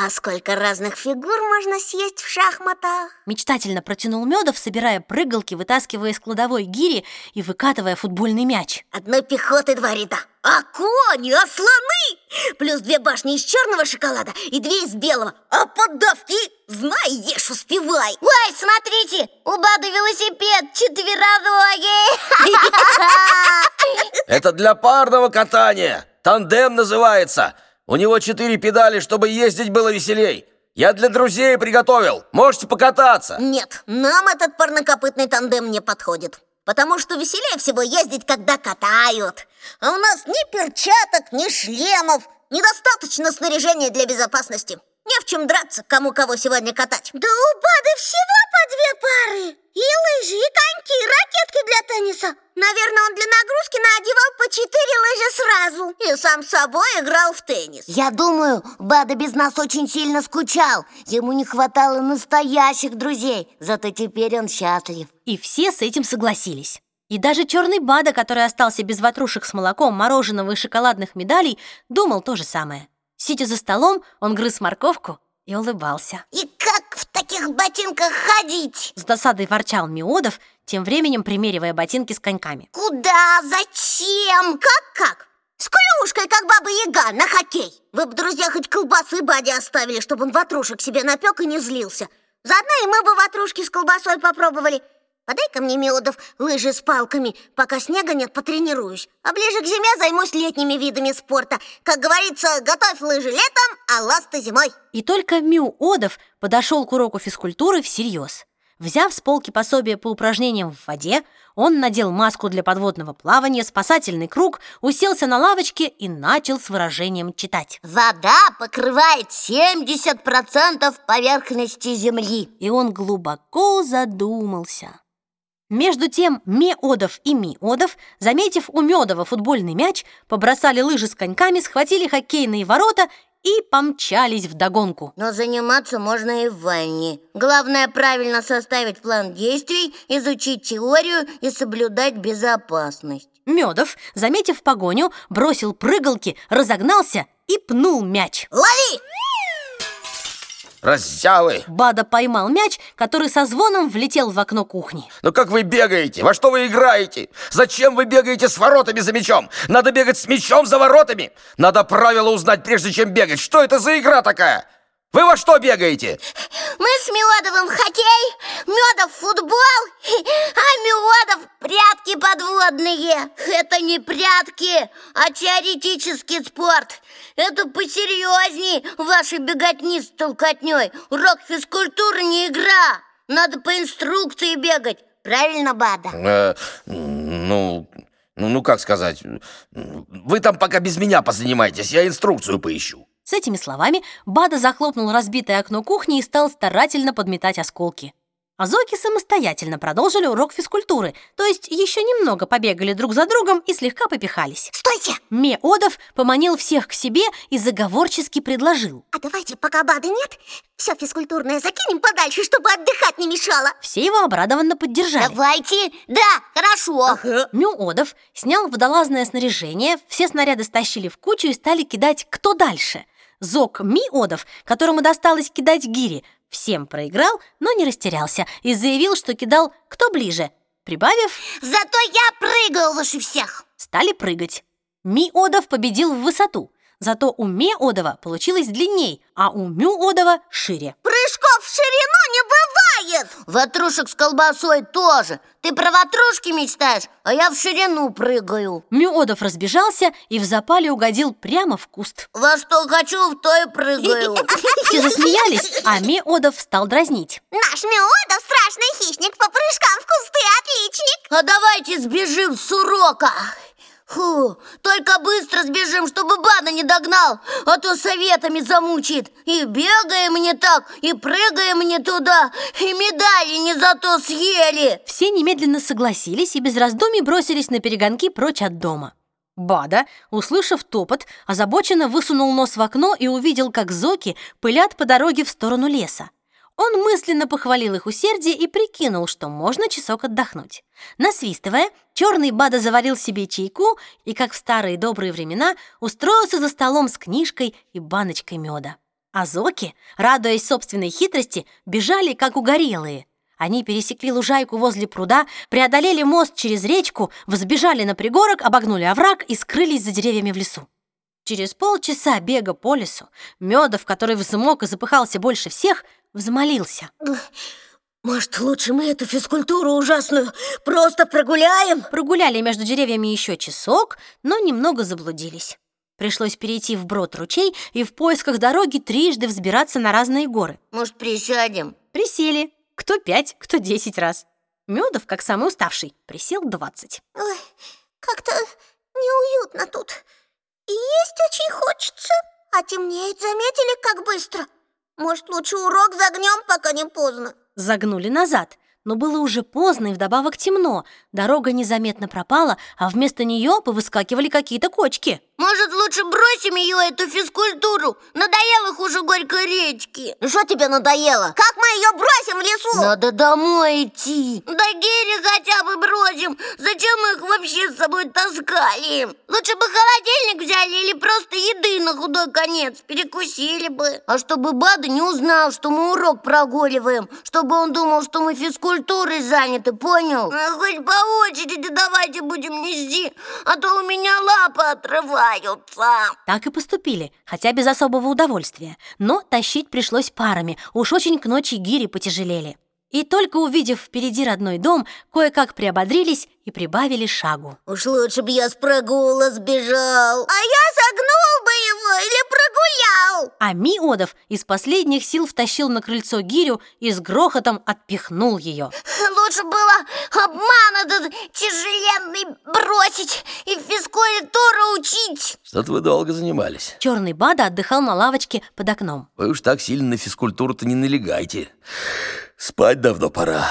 А сколько разных фигур можно съесть в шахматах? Мечтательно протянул Медов, собирая прыгалки, вытаскивая из кладовой гири и выкатывая футбольный мяч. Одной пехоты два ряда. А кони, а слоны! Плюс две башни из черного шоколада и две из белого. А подавки, знай, ешь, успевай. Ой, смотрите, у Бады велосипед четвероногий. Это для парного катания. Тандем называется. У него четыре педали, чтобы ездить было веселей. Я для друзей приготовил. Можете покататься. Нет, нам этот парнокопытный тандем не подходит. Потому что веселее всего ездить, когда катают. А у нас ни перчаток, ни шлемов, недостаточно снаряжения для безопасности. Не в чем драться, кому кого сегодня катать. Да у Бады всего по две пары. И лыжи, и коньки, и ракетки для тенниса. Наверное, он для нагрузки наодевал по четыре лыжи сразу. И сам собой играл в теннис. Я думаю, Бада без нас очень сильно скучал. Ему не хватало настоящих друзей. Зато теперь он счастлив. И все с этим согласились. И даже черный Бада, который остался без ватрушек с молоком, мороженого и шоколадных медалей, думал то же самое. Сидя за столом, он грыз морковку и улыбался. И как в таких ботинках ходить? С досадой ворчал Миодов, тем временем примеривая ботинки с коньками. Куда? Зачем? Как-как? С клюшкой, как баба Яга, на хоккей. Вы бы, друзья, хоть колбасы Баде оставили, чтобы он ватрушек себе напек и не злился. Заодно и мы бы ватрушки с колбасой попробовали. Подай-ка мне, Миодов, лыжи с палками. Пока снега нет, потренируюсь. А ближе к зиме займусь летними видами спорта. Как говорится, готовь лыжи летом, а ласты зимой. И только Миодов подошел к уроку физкультуры всерьез. Взяв с полки пособие по упражнениям в воде, он надел маску для подводного плавания, спасательный круг, уселся на лавочке и начал с выражением читать. Вода покрывает 70% поверхности Земли. И он глубоко задумался. Между тем Меодов и Миодов, заметив у Медова футбольный мяч, побросали лыжи с коньками, схватили хоккейные ворота и помчались в догонку. Но заниматься можно и в ванне. Главное правильно составить план действий, изучить теорию и соблюдать безопасность. Медов, заметив погоню, бросил прыгалки, разогнался и пнул мяч. Лови! Раззявы! Бада поймал мяч, который со звоном влетел в окно кухни. Ну как вы бегаете? Во что вы играете? Зачем вы бегаете с воротами за мячом? Надо бегать с мячом за воротами. Надо правила узнать, прежде чем бегать. Что это за игра такая? Вы во что бегаете? Мы с Миодовым в хоккей, Медов футбол, а Миодов прятки подводные. Это не прятки, а теоретический спорт. Это посерьезней вашей беготни с толкотней. Урок физкультуры не игра. Надо по инструкции бегать. Правильно, Бада? Э, ну, ну, ну как сказать? Вы там пока без меня позанимайтесь, я инструкцию поищу. С этими словами Бада захлопнул разбитое окно кухни и стал старательно подметать осколки. А Зоки самостоятельно продолжили урок физкультуры, то есть еще немного побегали друг за другом и слегка попихались. Стойте! Меодов поманил всех к себе и заговорчески предложил. А давайте, пока Бады нет, все физкультурное закинем подальше, чтобы отдыхать не мешало. Все его обрадованно поддержали. Давайте, да, хорошо. Ага. Мюодов снял водолазное снаряжение, все снаряды стащили в кучу и стали кидать кто дальше. Зок Миодов, которому досталось кидать гири, всем проиграл, но не растерялся и заявил, что кидал кто ближе. Прибавив, Зато я прыгаю выше всех. стали прыгать. Миодов победил в высоту, зато у Меодова получилось длинней, а у Мюодова шире. Прыжков бывает. Ватрушек с колбасой тоже. Ты про ватрушки мечтаешь, а я в ширину прыгаю. Мюодов разбежался и в запале угодил прямо в куст. Во что хочу, в то и прыгаю. Все засмеялись, а Меодов стал дразнить. Наш Миодов страшный хищник по прыжкам в кусты отличник. А давайте сбежим с урока. Фу, только быстро сбежим, чтобы Бада не догнал, а то советами замучит. И бегаем не так, и прыгаем не туда, и медали не за то съели. Все немедленно согласились и без раздумий бросились на перегонки прочь от дома. Бада, услышав топот, озабоченно высунул нос в окно и увидел, как зоки пылят по дороге в сторону леса. Он мысленно похвалил их усердие и прикинул, что можно часок отдохнуть. Насвистывая, черный Бада заварил себе чайку и, как в старые добрые времена, устроился за столом с книжкой и баночкой меда. А Зоки, радуясь собственной хитрости, бежали, как угорелые. Они пересекли лужайку возле пруда, преодолели мост через речку, взбежали на пригорок, обогнули овраг и скрылись за деревьями в лесу. Через полчаса бега по лесу Медов, который взмок и запыхался больше всех, взмолился. Может, лучше мы эту физкультуру ужасную просто прогуляем? Прогуляли между деревьями еще часок, но немного заблудились. Пришлось перейти вброд ручей и в поисках дороги трижды взбираться на разные горы. Может, присядем? Присели. Кто пять, кто десять раз. Медов, как самый уставший, присел двадцать. Ой, как-то неуютно тут. Есть очень хочется. А темнеет, заметили, как быстро? Может, лучше урок загнем, пока не поздно? Загнули назад, но было уже поздно и вдобавок темно. Дорога незаметно пропала, а вместо нее повыскакивали какие-то кочки. Может, лучше бросим ее, эту физкультуру? Надоело хуже горькой речки. Ну что тебе надоело? Как мы ее бросим в лесу? Надо домой идти. Да гири хотя бы бросим. Зачем мы их вообще с собой таскали? Лучше бы холодильник взяли или просто еды на худой конец. Перекусили бы. А чтобы Бада не узнал, что мы урок прогуливаем. Чтобы он думал, что мы физкультурой заняты, понял? А хоть по очереди давайте будем нести, а то у меня лапы отрываются. Так и поступили, хотя без особого удовольствия. Но тащить пришлось парами, уж очень к ночи гири потяжелели. И только увидев впереди родной дом, кое-как приободрились и прибавили шагу. Уж лучше бы я с прогула сбежал. А я загнул бы его или прогулял. А Миодов из последних сил втащил на крыльцо гирю и с грохотом отпихнул ее. Лучше было обман этот тяжеленный бросить и физкультуру учить. Что-то вы долго занимались. Черный Бада отдыхал на лавочке под окном. Вы уж так сильно на физкультуру-то не налегайте. Спать давно пора.